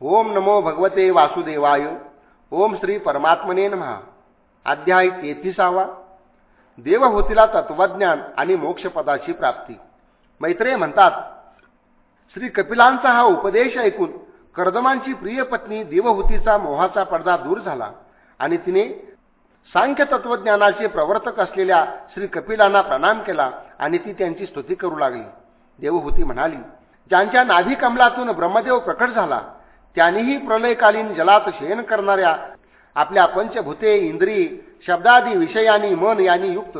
ओम नमो भगवते वासुदेवाय. ओम श्री परमात्मने महा अध्याय तेहतीसावा. देवहूतीला तत्वज्ञान आणि मोक्षपदाची प्राप्ती. मैत्रेय म्हणतात श्री कपिलांचा हा उपदेश ऐकून कर्दमांची प्रिय पत्नी देवहूतीचा मोहाचा पडदा दूर झाला आणि तिने सांख्य तत्वज्ञानाचे प्रवर्तक असलेल्या श्री कपिलांना प्रणाम केला आणि ती त्यांची स्तुती करू लागली. देवहूती म्हणाली ज्यांच्या नाभी कमलातून ब्रह्मदेव प्रकट झाला त्यांनीही प्रलयकालीन जलात शयन करणाऱ्या आपल्या पंचभूते इंद्रिय शब्दादी विषयानी मन यांनी युक्त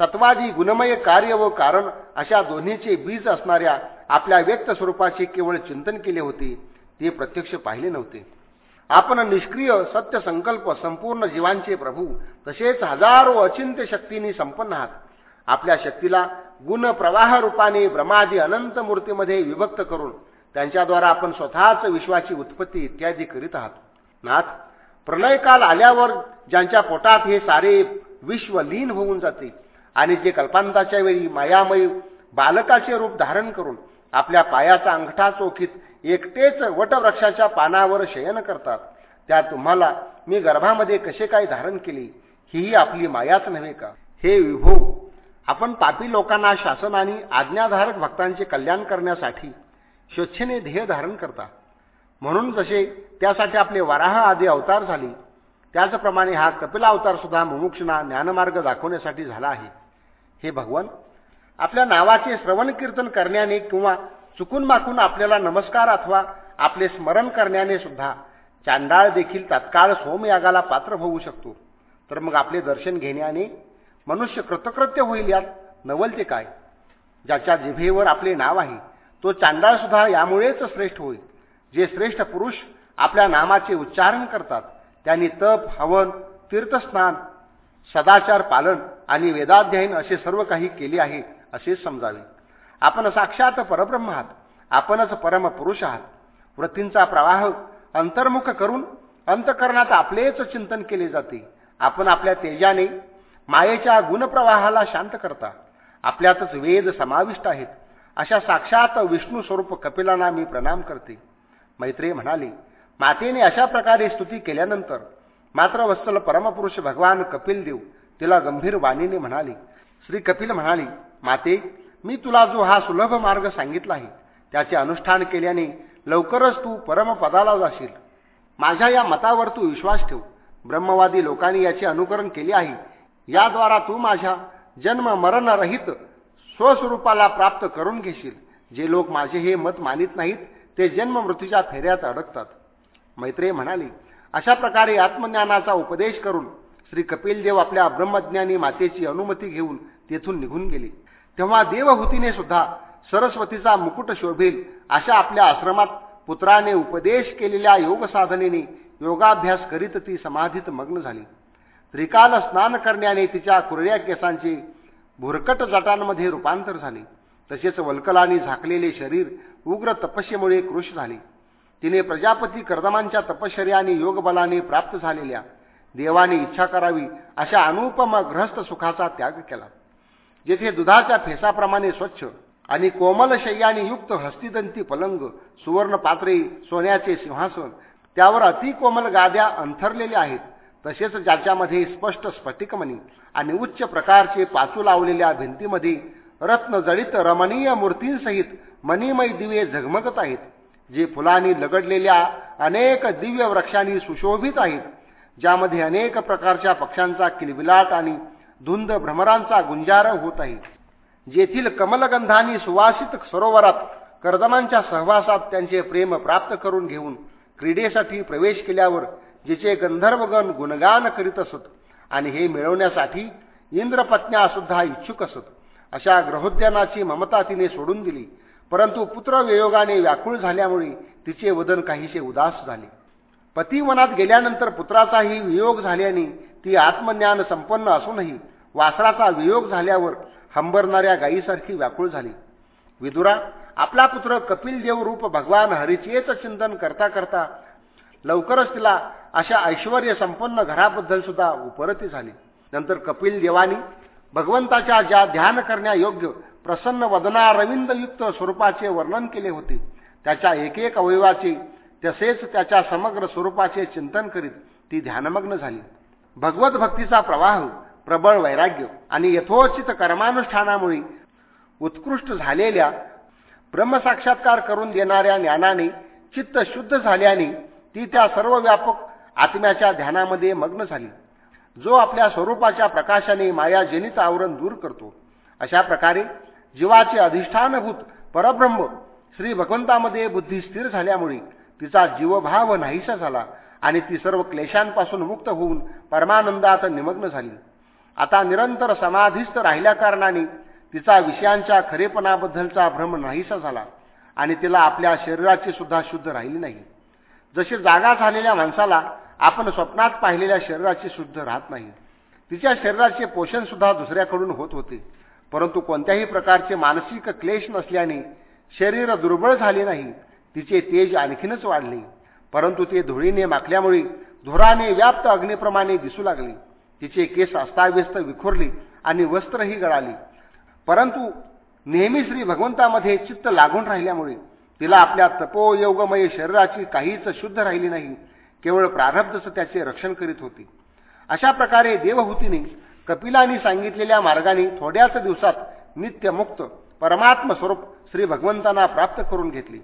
सत्वादी गुणमय कार्य व कारण अशा दोन्हीचे बीज असणाऱ्या आपल्या व्यक्त स्वरूपाचे केवळ चिंतन केले होते ते प्रत्यक्ष पाहिले नव्हते. आपण निष्क्रिय सत्य संकल्प संपूर्ण जीवांचे प्रभू तसेच हजारो अचिंत्य शक्तींनी संपन्न आहात. आपल्या शक्तीला गुण प्रवाह रूपाने ब्रह्मादी अनंत मूर्तीमध्ये विभक्त करून त्यांच्याद्वारा आपण स्वतःच विश्वाची उत्पत्ती इत्यादी करीत आहात. नाथ प्रलयकाल आल्यावर ज्यांच्या पोटात हे सारे विश्व लीन होऊन जाते आणि जे कल्पांताच्या वेळी मायामय बालकाचे रूप धारण करून आपल्या पायाचा अंगठा चोखीत एकटेच वटवृक्षाच्या पानावर शयन करतात त्या तुम्हाला मी गर्भामध्ये कसे काय धारण केले हीही आपली मायाच नव्हे का? हे विभो आपण पापी लोकांना शासन आणि आज्ञाधारक भक्तांचे कल्याण करण्यासाठी स्वच्छेने ध्येय धारण करता. म्हणून जसे त्यासाठी आपले वराह आदी अवतार झाले त्याचप्रमाणे हा कपिला अवतारसुद्धा सुद्धा मुमुक्षना ज्ञानमार्ग दाखवण्यासाठी झाला आहे. हे भगवान आपल्या नावाचे श्रवण कीर्तन करण्याने किंवा चुकून माकून आपल्याला नमस्कार अथवा आपले स्मरण करण्याने सुद्धा चांडाळ देखील तत्काळ सोमयागाला पात्र होऊ शकतो. तर मग आपले दर्शन घेण्याने मनुष्य कृतकृत्य होईल यात नवलते काय? ज्याच्या जिभेवर आपले नाव आहे तो चांडाळ सुद्धा यामुळेच श्रेष्ठ होईल. जे श्रेष्ठ पुरुष आपल्या नामाचे उच्चारण करतात त्यांनी तप हवन तीर्थस्नान सदाचार पालन आणि वेदाध्ययन असे सर्व काही केले आहे असे समजावे. आपण साक्षात परब्रह्म आहात आपणच परमपुरुष आहात. वृत्तींचा प्रवाह अंतर्मुख करून अंतकरणात आपलेच चिंतन केले जाते. आपण आपल्या तेजाने मायेच्या गुणप्रवाहाला शांत करता. आपल्यातच वेद समाविष्ट आहेत. अशा साक्षात विष्णू स्वरूप कपिलांना मी प्रणाम करते. मैत्रेय म्हणाले मातेने अशा प्रकारे स्तुती केल्यानंतर मात्र वत्सल परमपुरुष भगवान कपिल देव तिला गंभीर वाणीने म्हणाले. श्री कपिल म्हणाले माते मी तुला जो हा सुलभ मार्ग सांगितला आहे त्याचे अनुष्ठान केल्याने लवकरच तू परमपदाला जाशील. माझ्या या मतावर तू विश्वास ठेव. ब्रह्मवादी लोकांनी याचे अनुकरण केले आहे. याद्वारा तू माझ्या जन्म मरणरहित स्वस्वरूपाला प्राप्त करून घेशील. जे लोक माझे हे मत मानित नाहीत ते जन्म मृत्यूच्या फेऱ्यात अडकतात. मैत्रेय म्हणाली अशा प्रकारे आत्मज्ञानाचा उपदेश करून श्री कपिलदेव आपल्या ब्रह्मज्ञानी मातेची अनुमती घेऊन तेथून निघून गेले. तेव्हा देवहूतीने सुद्धा सरस्वतीचा मुकुट शोभेल अशा आपल्या आश्रमात पुत्राने उपदेश केलेल्या योगसाधनेने योगाभ्यास करीत ती समाधीत मग्न झाली. त्रिकाल स्नान करण्याने तिच्या कुरड्या केसांची भुरकट जटांमध्ये रूपांतर झाले. तसेच वल्कलाने झाकलेले शरीर उग्र तपस्येमुळे कृश झाले. तिने प्रजापती कर्दमांच्या तपश्चर्याने योगबलाने प्राप्त झालेल्या देवाने इच्छा करावी अशा अनुपम ग्रहस्थ सुखाचा त्याग केला. जेथे दुधाच्या फेसाप्रमाणे स्वच्छ आणि कोमल शय्याने युक्त हस्तिदंती पलंग सुवर्ण पात्रे सोन्याचे सिंहासन त्यावर अतिकोमल गाद्या अंथरलेल्या आहेत. तसेच ज्याच्यामध्ये स्पष्ट स्फटिकमणी आणि उच्च प्रकारचे पाचू लावलेल्या भिंतीमध्ये रत्नजडित रमणीय मूर्तींसहित मणिमय दिवे झगमगत आहेत जे फुलांनी लगडलेल्या अनेक दिव्य वृक्षांनी सुशोभित आहेत ज्यामध्ये अनेक प्रकारच्या पक्ष्यांचा किलबिलाट आणि धुंद भ्रमरांचा गुंजार होत आहे. जेथील कमलगंधानी सुवासित सरोवरात कर्दमांच्या सहवासात त्यांचे प्रेम प्राप्त करून घेऊन क्रीडेसाठी प्रवेश केल्यावर जिचे गंधर्वगण गुणगान करीत असत आणि हे मिळवण्यासाठी इंद्रपत्न्या सुद्धा इच्छुक असत. अशा ग्रहोद्यानाची ममता तिने सोडून दिली. परंतु पुत्र वियोगाने व्याकुळ झाल्यामुळे तिचे वदन काहीसे उदास झाले. पतीवनात गेल्यानंतर पुत्राचाही वियोग झाल्याने ती आत्मज्ञान संपन्न असूनही वासराचा वियोग झाल्यावर हंबरणाऱ्या गायीसारखी व्याकुळ झाली. विदुरा आपला पुत्र कपिल देव रूप भगवान हरिचेच चिंतन करता करता लवकरच तिला अशा ऐश्वर संपन्न घराबद्दल सुद्धा उपरती झाली. नंतर कपिल देवानी भगवंताच्या ज्या ध्यान करण्यायोग्य प्रसन्न वदना रविंदयुक्त स्वरूपाचे वर्णन केले होते त्याच्या एकेक अवयवाचे तसेच त्याच्या समग्र स्वरूपाचे चिंतन करीत ती ध्यानमग्न झाली. भगवत भक्तीचा प्रवाह प्रबळ वैराग्य आणि यथोचित कर्मानुष्ठानामुळे उत्कृष्ट झालेल्या ब्रह्मसाक्षात्कार करून देणाऱ्या ज्ञानाने चित्त शुद्ध झाल्याने ती त्या सर्व व्यापक आत्म्याच्या ध्यानामध्ये मग्न झाली. जो आपल्या स्वरूपाच्या प्रकाशाने माया जेनीचं आवरण दूर करतो. अशा प्रकारे जीवाचे अधिष्ठानभूत परब्रह्म श्री भगवंतामध्ये बुद्धी स्थिर झाल्यामुळे तिचा जीवभाव नाहीसा झाला आणि ती सर्व क्लेशांपासून मुक्त होऊन परमानंदात निमग्न झाली. आता निरंतर समाधीस्थ राहिल्या कारणाने तिचा विषयांच्या खरेपणाबद्दलचा भ्रम नाहीसा झाला आणि तिला आपल्या शरीराची सुद्धा शुद्ध राहिली नाही. जशी जागा झालेल्या माणसाला आपण स्वप्नात पाहिलेल्या शरीराची शुद्ध राहत नाही. तिच्या शरीराचे पोषण सुद्धा दुसऱ्याकडून होत होते. परंतु कोणत्याही प्रकारचे मानसिक क्लेश नसल्याने शरीर दुर्बळ झाले नाही. तिचे तेज आणखीनच वाढले. परंतु ते धुळीने माखल्यामुळे धुराने व्याप्त अग्निप्रमाणे दिसू लागले. तिचे केस अस्ताव्यस्त विखुरले आणि वस्त्रही गळाली. परंतु नेहमी श्री भगवंतामध्ये चित्त लागून राहिल्यामुळे तिला आपल्या तपोयोगमय शरीराची काहीच शुद्ध राहिली नाही केवळ प्रारब्धच त्याचे रक्षण करीत होते. अशा प्रकारे देवहूतीने कपिलांनी सांगितलेल्या मार्गाने थोड्याच दिवसात नित्यमुक्त परमात्म स्वरूप श्री भगवंतांना प्राप्त करून घेतले.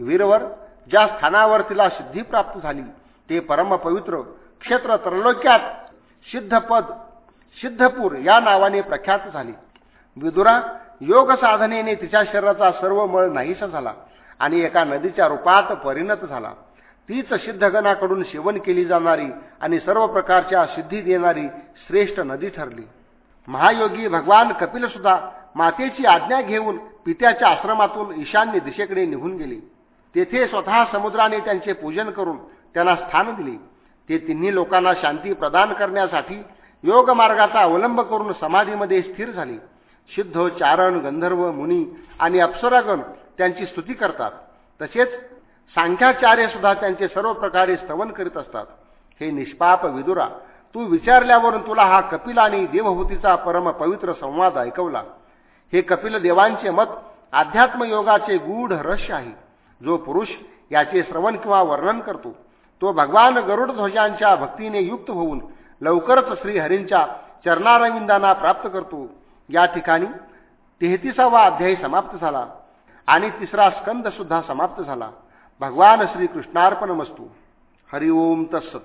वीरवर ज्या स्थानावर तिला सिद्धी प्राप्त झाली ते परमपवित्र क्षेत्र त्रैलोक्यात सिद्धपद सिद्धपूर या नावाने प्रख्यात झाले. विदुरा योग साधनेने तिच्या शरीराचा सर्व मळ नाहीसा झाला. आणि एका नदीच्या रूपात परिणत झाला. तीच सिद्धगणाकडून सेवन केली जाणारी आणि सर्व प्रकारच्या सिद्धी देणारी श्रेष्ठ नदी ठरली. महायोगी भगवान कपिल सुद्धा मातेची आज्ञा घेऊन पित्याच्या आश्रमातून ईशान्य दिशेकडे निघून गेले. तेथे स्वतः समुद्राने त्यांचे पूजन करून त्यांना स्थान दिले. ते तिन्ही लोकांना शांती प्रदान करण्यासाठी योग मार्गाचा अवलंब करून समाधीमध्ये स्थिर झाली. सिद्ध चारण गंधर्व मुनी आणि अप्सरागण त्यांची स्तुती करतात. तसेच सांख्याचार्य सुद्धा त्यांचे सर्व प्रकारे स्तवन करीत असतात. हे निष्पाप विदुरा तू विचारल्यावरून तुला हा कपिल आणि देवहूतीचा परम पवित्र संवाद ऐकवला. हे कपिल देवांचे मत अध्यात्मयोगाचे गूढ रहस्य आहे. जो पुरुष याचे श्रवण किंवा वर्णन करतो तो भगवान गरुड ध्वजांच्या भक्तीने युक्त होऊन लवकरच श्रीहरींच्या चरणारविंदांना प्राप्त करतो. या ठिकाणी तेहतीसावा अध्यायी समाप्त झाला. आणि तिसरा स्कंद सुद्धा समाप्त झाला. भगवान श्रीकृष्णार्पण मस्तू हरिओम तत्सत.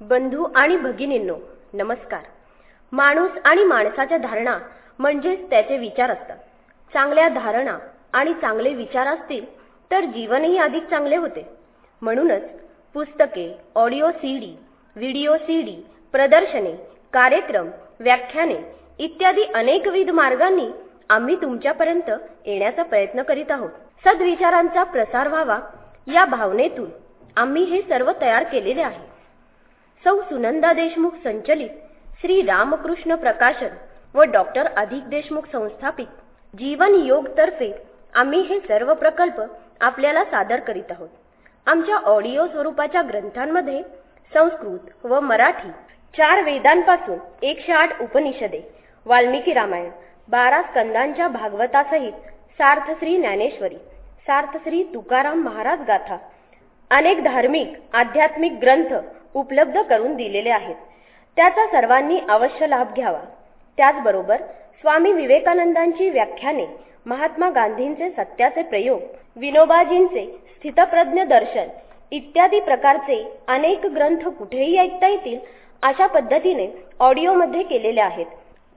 बंधू आणि भगिनींनो नमस्कार. माणूस आणि माणसाच्या धारणा म्हणजेच त्याचे विचार असतात. चांगल्या धारणा आणि चांगले विचार असतील तर जीवनही अधिक चांगले होते. म्हणूनच पुस्तके ऑडिओ सीडी व्हिडिओ सीडी प्रदर्शने कार्यक्रम व्याख्याने इत्यादी अनेकविध मार्गांनी आम्ही तुमच्यापर्यंत येण्याचा प्रयत्न करीत आहोत. सद्विचारांचा प्रसार व्हावा. या भावनेतून आम्ही हे सर्व तयार केलेले आहे. सौ सुनंदा देशमुख संचलित श्री रामकृष्ण प्रकाशन व डॉक्टर अधिक देशमुख संस्थापित जीवन योग तर्फे आम्ही हे सर्व प्रकल्प आपल्याला सादर करीत आहोत. आमच्या ऑडिओ स्वरूपाच्या ग्रंथांमध्ये संस्कृत व मराठी चार वेदांपासून एकशे आठ उपनिषदे वाल्मिकी रामायण बारा स्कंदांच्या भागवतासहित सार्थश्री ज्ञानेश्वरी सार्थश्री तुकाराम महाराज गाथा अनेक धार्मिक आध्यात्मिक ग्रंथ उपलब्ध करून दिलेले आहेत. त्याचा सर्वांनी अवश्य लाभ घ्यावा. त्याचबरोबर स्वामी विवेकानंदांची व्याख्याने महात्मा गांधींचे सत्याचे प्रयोग विनोबाजींचे स्थितप्रज्ञ दर्शन इत्यादी प्रकारचे अनेक ग्रंथ कुठेही ऐकता येतील अशा पद्धतीने ऑडिओमध्ये केलेले आहेत.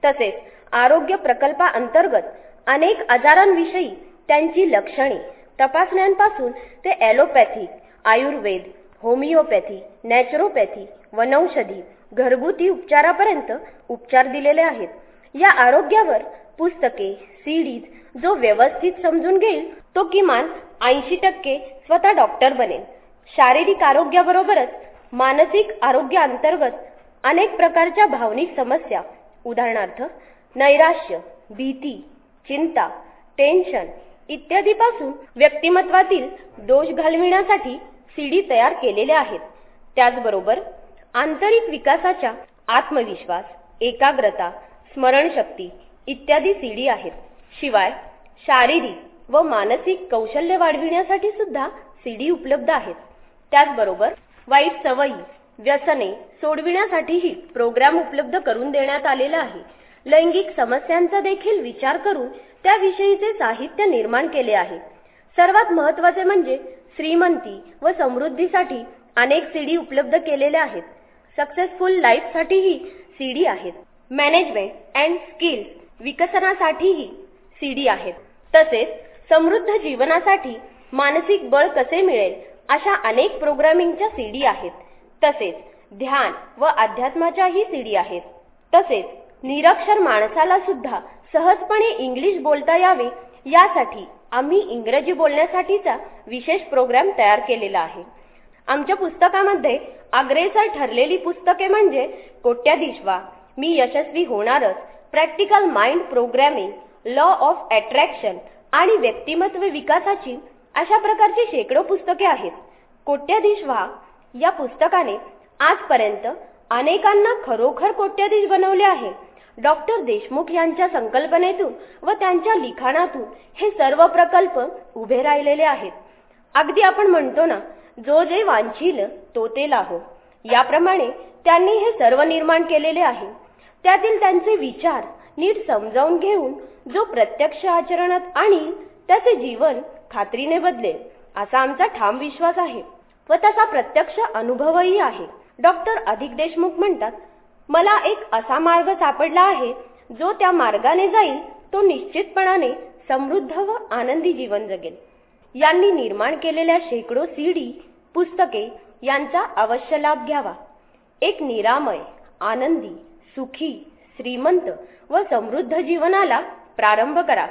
तसेच आरोग्य प्रकल्पाअंतर्गत अनेक आजारांविषयी त्यांची लक्षणे. तपासण्यांपासून ते ॲलोपॅथी आयुर्वेद होमिओपॅथी नॅचरोपॅथी वनौषधी घरगुती उपचारापर्यंत उपचार दिलेले आहेत. या आरोग्यावर पुस्तके सीडीज जो व्यवस्थित समजून घेईल तो किमान ऐंशी टक्के स्वतः डॉक्टर बनेल. शारीरिक आरोग्याबरोबरच मानसिक आरोग्याअंतर्गत अनेक प्रकारच्या भावनिक समस्या. उदाहरणार्थ नैराश्य भीती चिंता टेन्शन इत्यादीपासून व्यक्तिमत्वातील दोष घालविण्यासाठी सीडी तयार केलेल्या आहेत. त्याचबरोबर आंतरिक विकासाच्या आत्मविश्वास एकाग्रता स्मरणशक्ती इत्यादी सीडी आहेत. शिवाय शारीरिक व मानसिक कौशल्य वाढविण्यासाठी सुद्धा सीडी उपलब्ध आहेत. त्याचबरोबर वाईट सवयी व्यसने सोडविण्यासाठीही प्रोग्राम उपलब्ध करून देण्यात आलेला आहे. लैंगिक समस्यांचा देखील विचार करून त्याविषयीचे साहित्य निर्माण केले आहे. सर्वात महत्त्वाचे म्हणजे श्रीमंती व समृद्धीसाठी अनेक सीडी उपलब्ध केलेल्या आहेत. सक्सेसफुल लाईफसाठीही सीडी आहेत. मॅनेजमेंट अँड स्किल्स विकसनासाठीही सीडी आहेत. तसेच समृद्ध जीवनासाठी मानसिक बळ कसे मिळेल अशा अनेक प्रोग्रामिंगच्या सीडी आहेत. तसेच ध्यान व अध्यात्माच्याही सीडी आहेत. तसेच निरक्षर माणसाला सुद्धा सहजपणे इंग्लिश बोलता यावे यासाठी आम्ही इंग्रजी बोलण्यासाठीचा विशेष प्रोग्राम तयार केलेला आहे. आमच्या पुस्तकामध्ये अग्रेसर ठरलेली पुस्तके म्हणजे कोट्याधीश व्हा मी यशस्वी होणारच practical mind programming law of attraction आणि व्यक्तिमत्व विकासाची अशा प्रकारची शेकडो पुस्तके आहेत. कोट्याधीश व्हा या पुस्तकाने आजपर्यंत अनेकांना खरोखर कोट्याधीश बनवले आहे. डॉक्टर देशमुख यांच्या संकल्पनेतून व त्यांच्या लिखाणातून हे सर्व प्रकल्प उभे राहिलेले आहेत. अगदी आपण म्हणतो ना जो जे वांछील तो ते लाहो. याप्रमाणे त्यांनी हे सर्व निर्माण केलेले आहे. त्यातील त्यांचे विचार नीट समजावून घेऊन जो प्रत्यक्ष आचरणात आणि त्याचे जीवन खात्रीने बदलेल असा आमचा ठाम विश्वास आहे. व तसा प्रत्यक्ष अनुभवही आहे. डॉक्टर अधिक देशमुख म्हणतात मला एक असा मार्ग सापडला आहे जो त्या मार्गाने जाईल तो निश्चितपणाने समृद्ध व आनंदी जीवन जगेल. यांनी निर्माण केलेल्या शेकडो सीडी पुस्तके यांचा अवश्य लाभ घ्यावा. एक निरामय आनंदी सुखी श्रीमंत व समृद्ध जीवनाला प्रारंभ करा.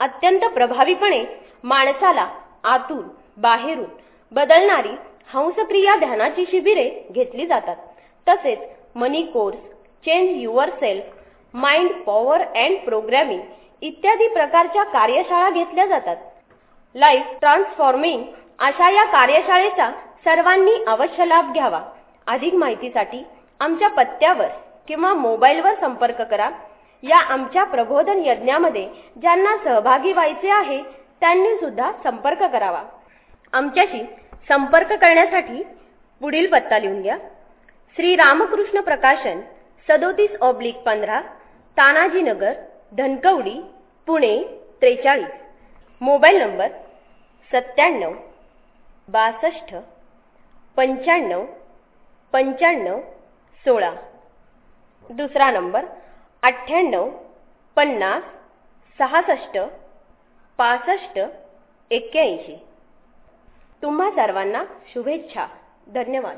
अत्यंत प्रभावीपणे माणसाला आतून बाहेरून बदलणारी हंसक्रिया ध्यानाची शिबिरे घेतली जातात. तसेच money course change yourself mind power and programming इत्यादी प्रकारच्या कार्यशाळा घेतल्या जातात. लाईफ ट्रान्सफॉर्मिंग अशा या कार्यशाळेचा सर्वांनी अवश्य लाभ घ्यावा. अधिक माहितीसाठी आमच्या पत्त्यावर किंवा मोबाईलवर संपर्क करा. या आमच्या प्रबोधन यज्ञामध्ये ज्यांना सहभागी व्हायचे आहे त्यांनी सुद्धा संपर्क करावा. आमच्याशी संपर्क करण्यासाठी पुढील पत्ता लिहून घ्या. श्री रामकृष्ण प्रकाशन सदोतीस ऑब्लिक पंधरा तानाजीनगर धनकवडी पुणे त्रेचाळीस. मोबाईल नंबर सत्त्याण्णव बासष्ट पंच्याण्णव पंच्याण्णव सोळा. दुसरा नंबर अठ्ठ्याण्णव पन्नास सहासष्ट पासष्ट एक्क्याऐंशी. तुम्हा सर्वांना शुभेच्छा. धन्यवाद.